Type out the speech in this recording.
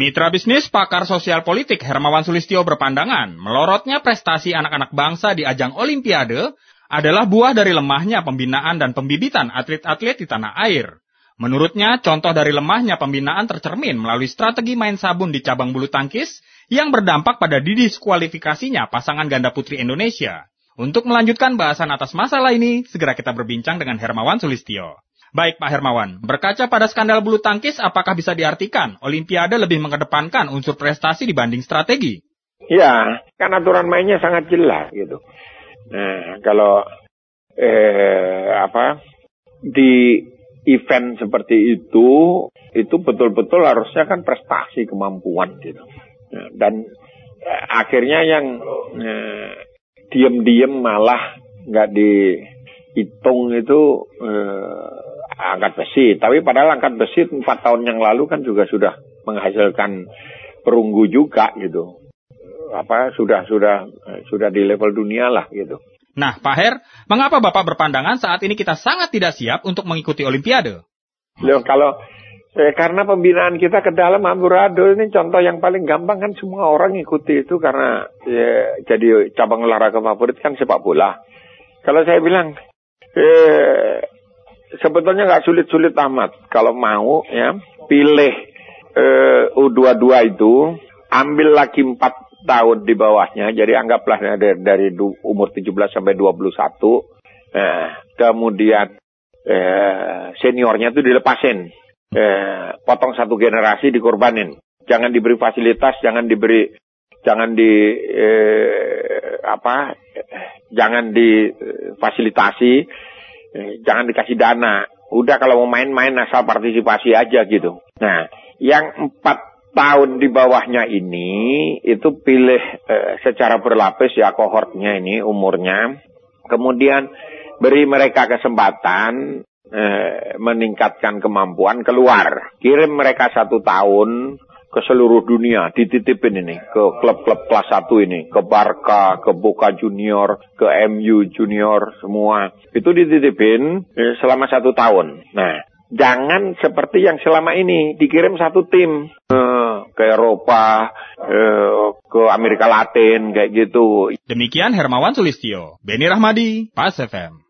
Mitra bisnis pakar sosial politik Hermawan Sulistio berpandangan, melorotnya prestasi anak-anak bangsa di ajang Olimpiade adalah buah dari lemahnya pembinaan dan pembibitan atlet-atlet di tanah air. Menurutnya, contoh dari lemahnya pembinaan tercermin melalui strategi main sabun di cabang bulu tangkis yang berdampak pada didiskualifikasinya pasangan ganda putri Indonesia. Untuk melanjutkan bahasan atas masalah ini, segera kita berbincang dengan Hermawan Sulistio. Baik Pak Hermawan, berkaca pada skandal bulu tangkis, apakah bisa diartikan Olimpiade lebih mengedepankan unsur prestasi dibanding strategi? Ya, kan aturan mainnya sangat jelas gitu. Nah, kalau eh, apa di event seperti itu, itu betul-betul harusnya kan prestasi kemampuan gitu. Nah, dan eh, akhirnya yang eh, diem-diem malah nggak dihitung itu eh, angkat besi. Tapi padahal angkat besi empat tahun yang lalu kan juga sudah menghasilkan perunggu juga gitu. Apa sudah sudah sudah di level dunia lah gitu. Nah, Pak Her, mengapa Bapak berpandangan saat ini kita sangat tidak siap untuk mengikuti Olimpiade? Loh, kalau eh, karena pembinaan kita ke dalam amburadul ini contoh yang paling gampang kan semua orang ikuti itu karena ya, jadi cabang olahraga favorit kan sepak bola. Kalau saya bilang eh, sebetulnya nggak sulit-sulit amat. Kalau mau ya, pilih uh, U22 itu, ambil lagi 4 tahun di bawahnya. Jadi anggaplah dari, dari umur 17 sampai 21. Nah, kemudian eh, seniornya itu dilepasin. Eh, potong satu generasi dikorbanin. Jangan diberi fasilitas, jangan diberi jangan di eh, apa jangan difasilitasi Eh, jangan dikasih dana. Udah kalau mau main-main asal partisipasi aja gitu. Nah, yang empat tahun di bawahnya ini itu pilih eh, secara berlapis ya kohortnya ini umurnya. Kemudian beri mereka kesempatan eh, meningkatkan kemampuan keluar. Kirim mereka satu tahun ke seluruh dunia dititipin ini ke klub-klub kelas 1 ini ke Barca, ke Boca Junior, ke MU Junior semua itu dititipin eh, selama satu tahun. Nah jangan seperti yang selama ini dikirim satu tim eh, ke Eropa, eh, ke Amerika Latin kayak gitu. Demikian Hermawan Sulistio, Beni Rahmadi, Pas FM.